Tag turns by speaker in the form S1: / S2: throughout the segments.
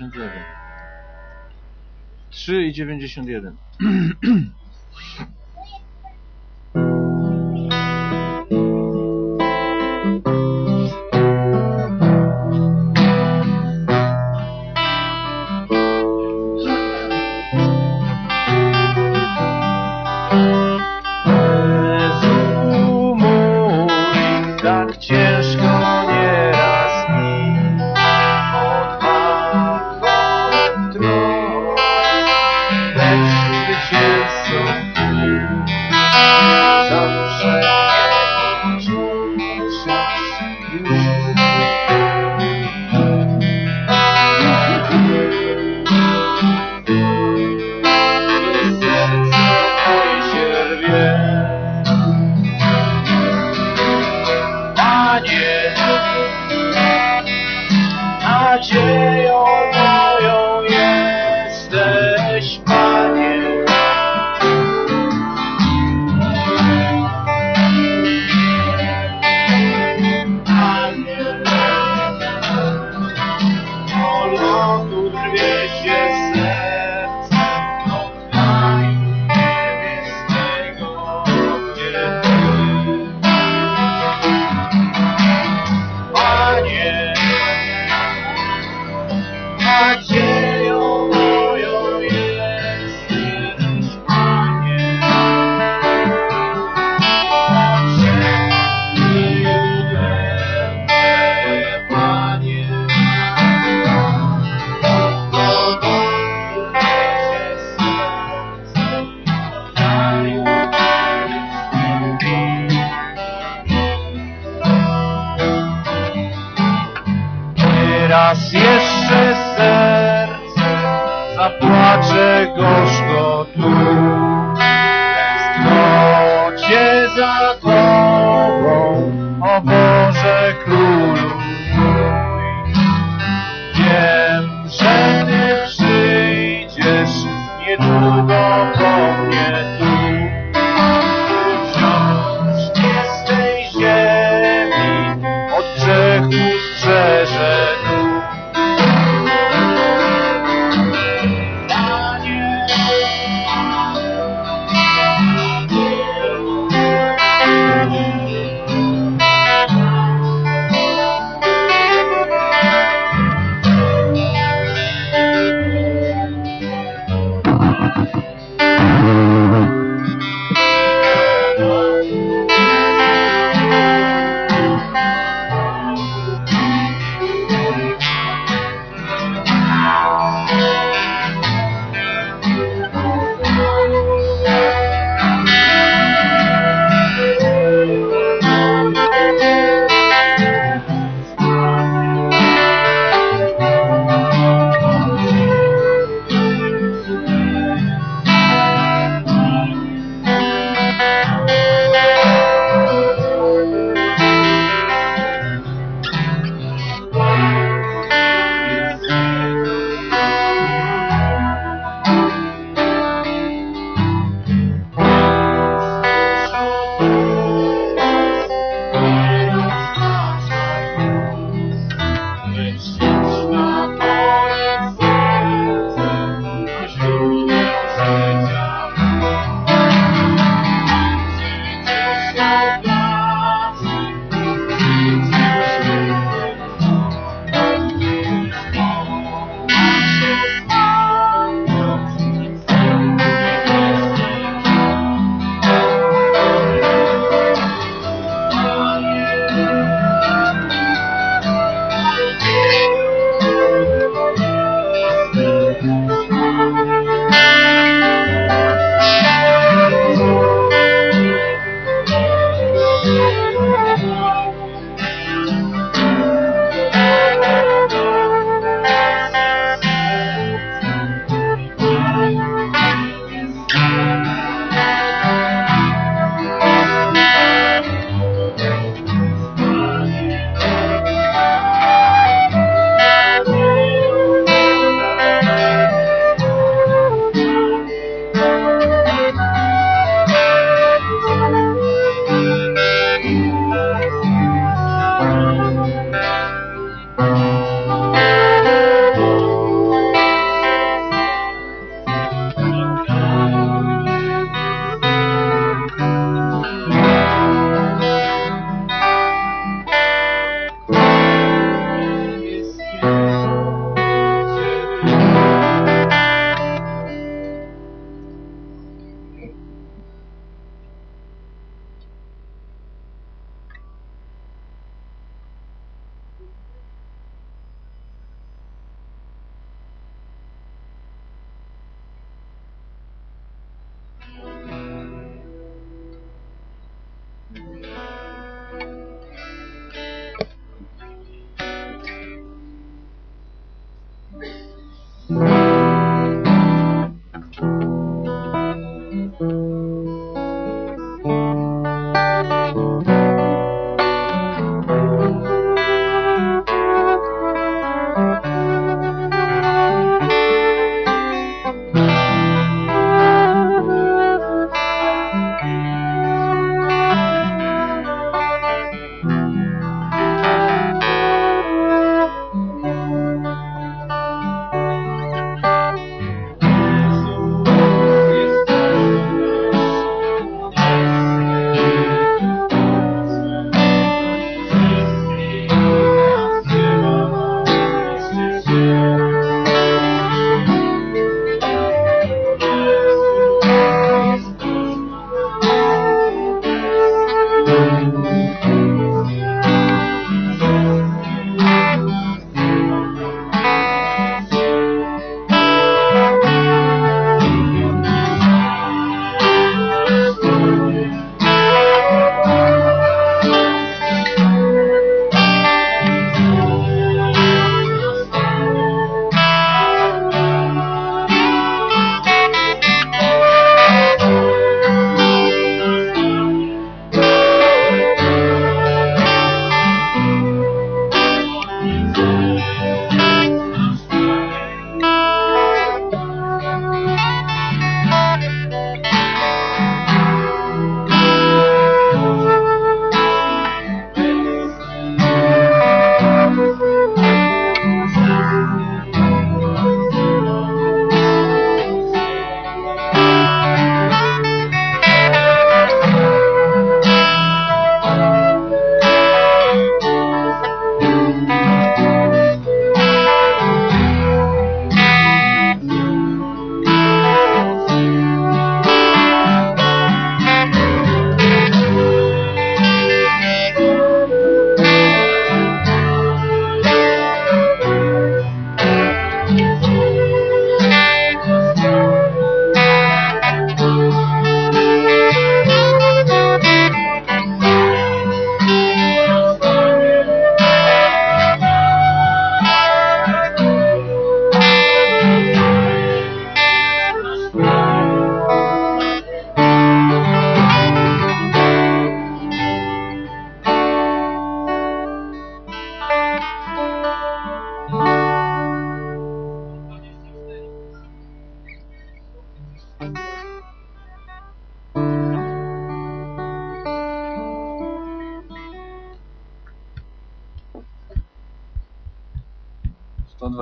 S1: 91. 3 i 91.
S2: raz jeszcze serce zapłacze gorzko tu.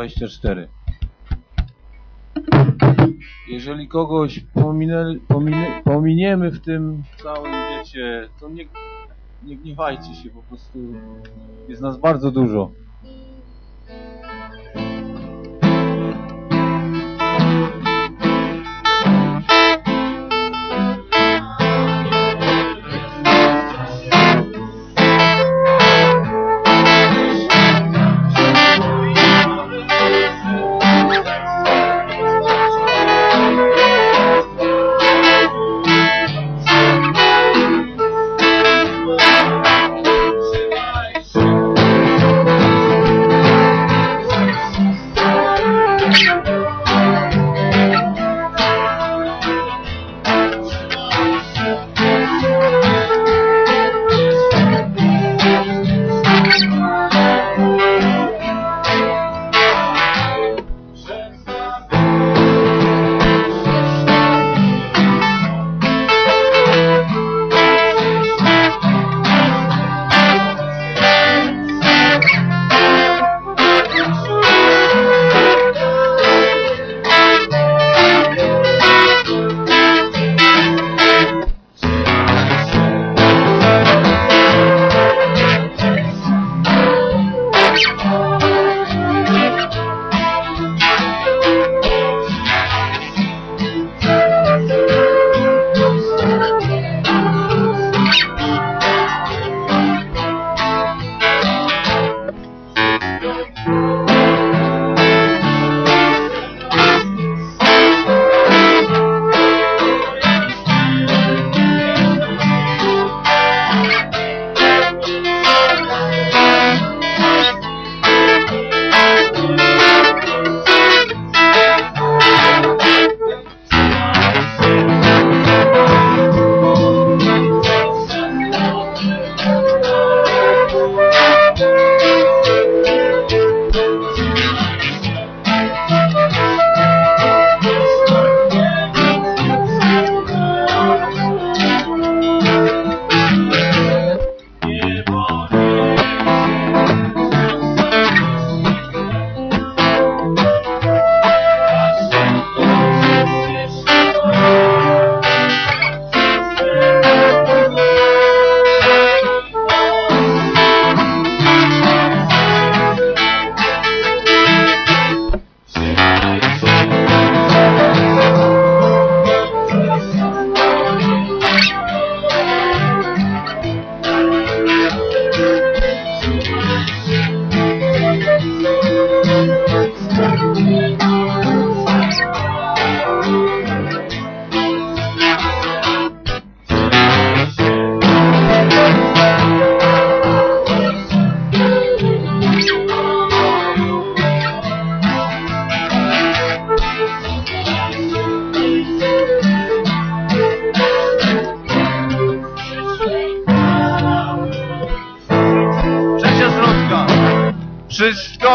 S1: Sto dwadzieścia cztery. Jeżeli kogoś pominę, pominę, pominiemy w tym całym wiecie, to nie, nie gniewajcie się, po prostu jest nas bardzo dużo.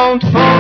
S1: don't fall.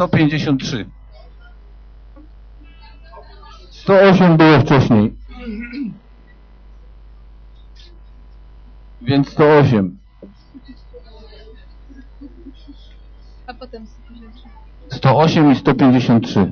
S1: 153.
S3: 108 było wcześniej.
S1: Więc 108.
S4: A potem 153.
S1: 108 i 153.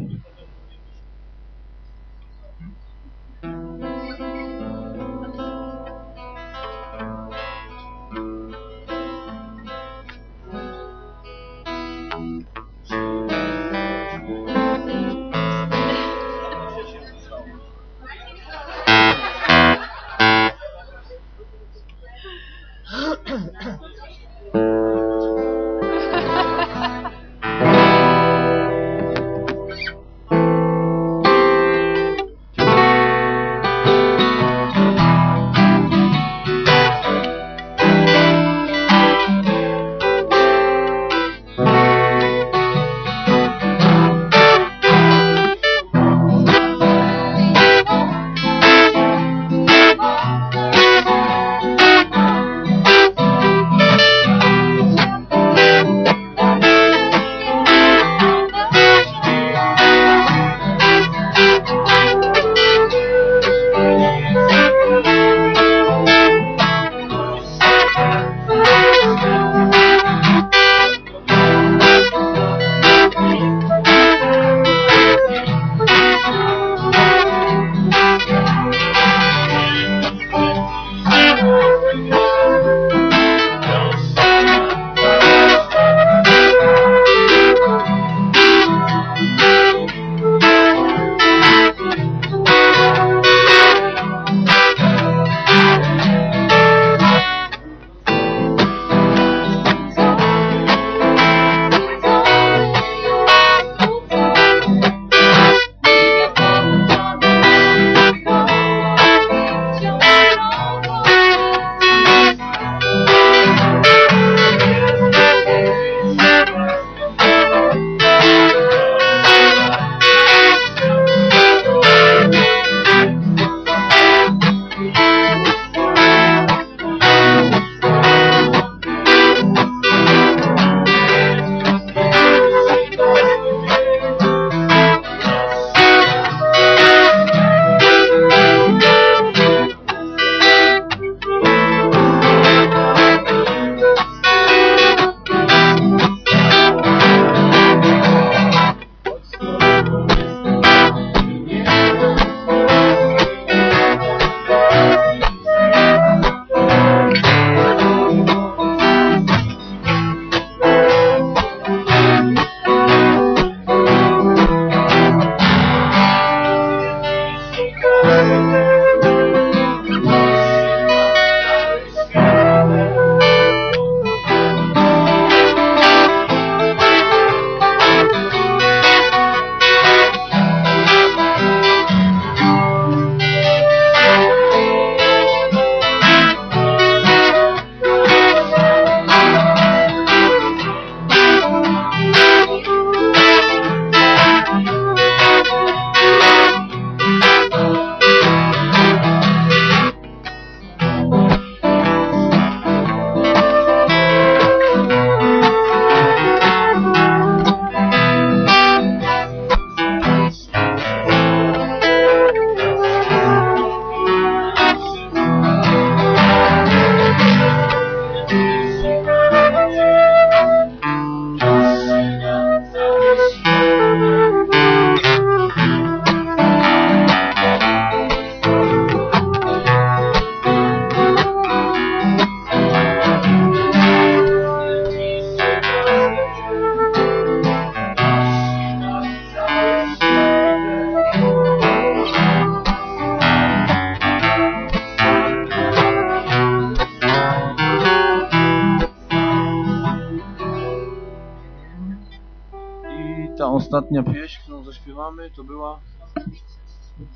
S1: Ostatnia pieśń, którą zaśpiewamy, to była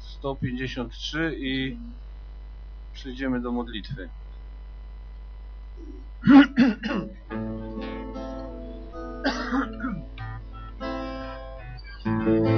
S1: 153 i przejdziemy do modlitwy.